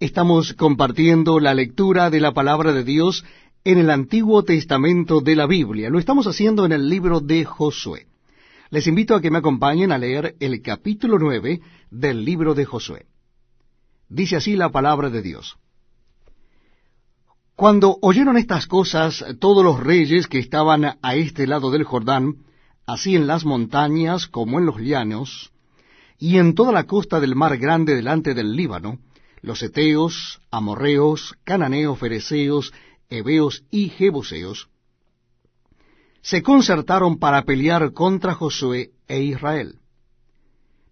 Estamos compartiendo la lectura de la palabra de Dios en el Antiguo Testamento de la Biblia. Lo estamos haciendo en el libro de Josué. Les invito a que me acompañen a leer el capítulo nueve del libro de Josué. Dice así la palabra de Dios. Cuando oyeron estas cosas todos los reyes que estaban a este lado del Jordán, así en las montañas como en los llanos, y en toda la costa del mar grande delante del Líbano, los eteos, amorreos, cananeos, fereceos, heveos y jebuseos, se concertaron para pelear contra Josué e Israel.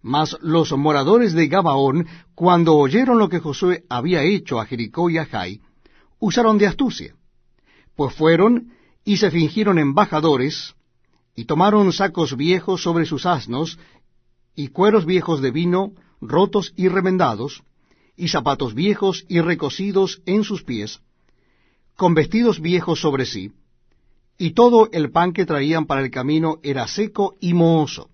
Mas los moradores de Gabaón, cuando oyeron lo que Josué había hecho a Jericó y a Jai, usaron de astucia, pues fueron y se fingieron embajadores, y tomaron sacos viejos sobre sus asnos, y cueros viejos de vino, rotos y remendados, y zapatos viejos y recocidos en sus pies, con vestidos viejos sobre sí, y todo el pan que traían para el camino era seco y mohoso.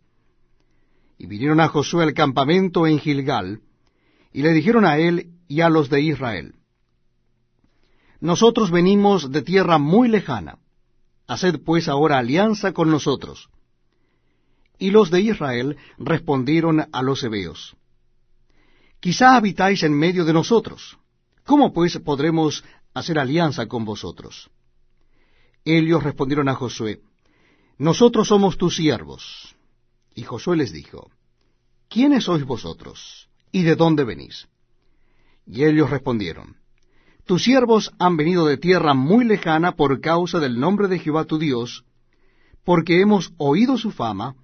Y vinieron a Josué al campamento en Gilgal, y le dijeron a él y a los de Israel, Nosotros venimos de tierra muy lejana, haced pues ahora alianza con nosotros. Y los de Israel respondieron a los hebeos, Quizá habitáis en medio de nosotros. ¿Cómo pues podremos hacer alianza con vosotros? Ellos respondieron a Josué, Nosotros somos tus siervos. Y Josué les dijo, ¿quiénes sois vosotros? ¿Y de dónde venís? Y ellos respondieron, Tus siervos han venido de tierra muy lejana por causa del nombre de Jehová tu Dios, porque hemos oído su fama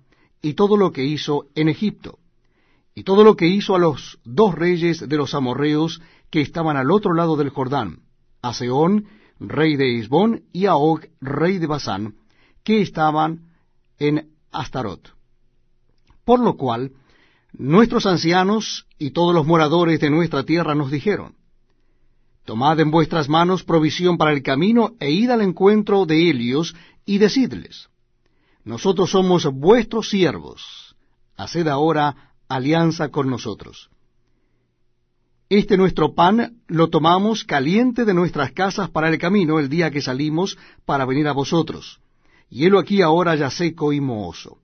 y todo lo que hizo en Egipto y todo lo que hizo a los dos reyes de los amorreos que estaban al otro lado del Jordán, a Seón, rey de Isbón, y a Og, rey de Basán, que estaban en Astarot. Por lo cual, nuestros ancianos y todos los moradores de nuestra tierra nos dijeron, Tomad en vuestras manos provisión para el camino e id al encuentro de ellos y decidles, Nosotros somos vuestros siervos, haced ahora alianza con nosotros. Este nuestro pan lo tomamos caliente de nuestras casas para el camino el día que salimos para venir a vosotros, y helo aquí ahora ya seco y mohoso.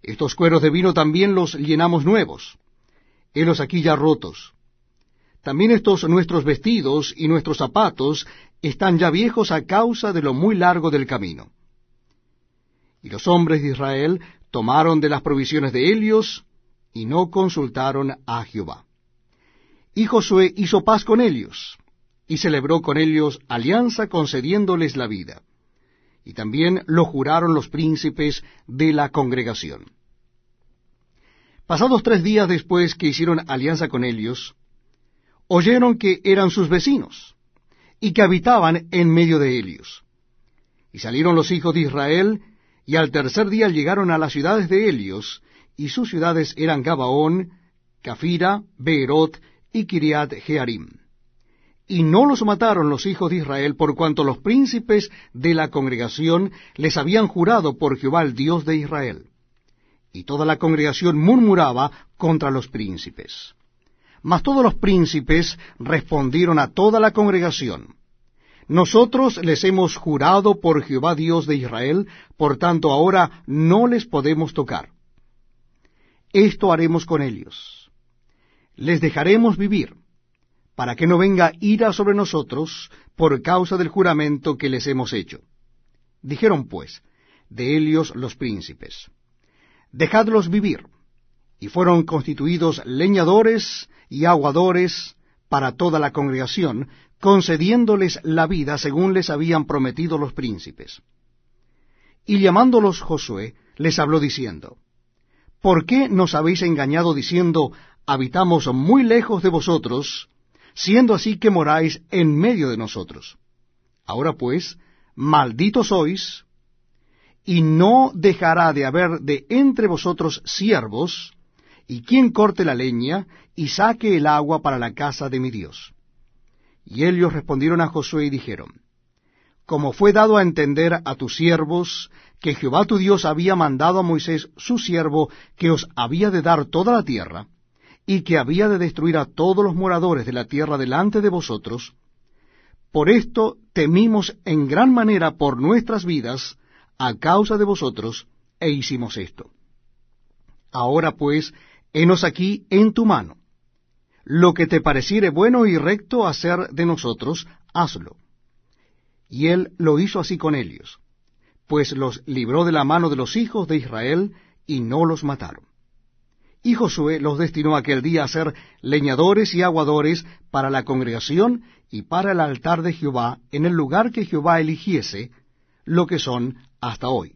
Estos cueros de vino también los llenamos nuevos, helos aquí ya rotos. También estos nuestros vestidos y nuestros zapatos están ya viejos a causa de lo muy largo del camino. Y los hombres de Israel tomaron de las provisiones de Helios, y no consultaron a Jehová. Y Josué hizo paz con ellos, y celebró con ellos alianza concediéndoles la vida. Y también lo juraron los príncipes de la congregación. Pasados tres días después que hicieron alianza con ellos, oyeron que eran sus vecinos, y que habitaban en medio de ellos. Y salieron los hijos de Israel, y al tercer día llegaron a las ciudades de Helios, y sus ciudades eran Gabaón, Cafira, Beerot y Kiriat Jearim. Y no los mataron los hijos de Israel por cuanto los príncipes de la congregación les habían jurado por Jehová el Dios de Israel. Y toda la congregación murmuraba contra los príncipes. Mas todos los príncipes respondieron a toda la congregación, Nosotros les hemos jurado por Jehová Dios de Israel, por tanto ahora no les podemos tocar esto haremos con ellos. Les dejaremos vivir, para que no venga ira sobre nosotros por causa del juramento que les hemos hecho. Dijeron pues de ellos los príncipes, dejadlos vivir. Y fueron constituidos leñadores y aguadores para toda la congregación, concediéndoles la vida según les habían prometido los príncipes. Y llamándolos Josué, les habló diciendo, ¿por qué nos habéis engañado diciendo, habitamos muy lejos de vosotros, siendo así que moráis en medio de nosotros? Ahora pues, malditos sois, y no dejará de haber de entre vosotros siervos, y quien corte la leña, y saque el agua para la casa de mi Dios. Y ellos respondieron a Josué y dijeron, Como fue dado a entender a tus siervos, que Jehová tu Dios había mandado a Moisés su siervo que os había de dar toda la tierra, y que había de destruir a todos los moradores de la tierra delante de vosotros, por esto temimos en gran manera por nuestras vidas a causa de vosotros, e hicimos esto. Ahora pues, henos aquí en tu mano. Lo que te pareciere bueno y recto hacer de nosotros, hazlo. Y él lo hizo así con ellos, pues los libró de la mano de los hijos de Israel, y no los mataron. Y Josué los destinó aquel día a ser leñadores y aguadores para la congregación y para el altar de Jehová en el lugar que Jehová eligiese, lo que son hasta hoy.